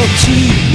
novelty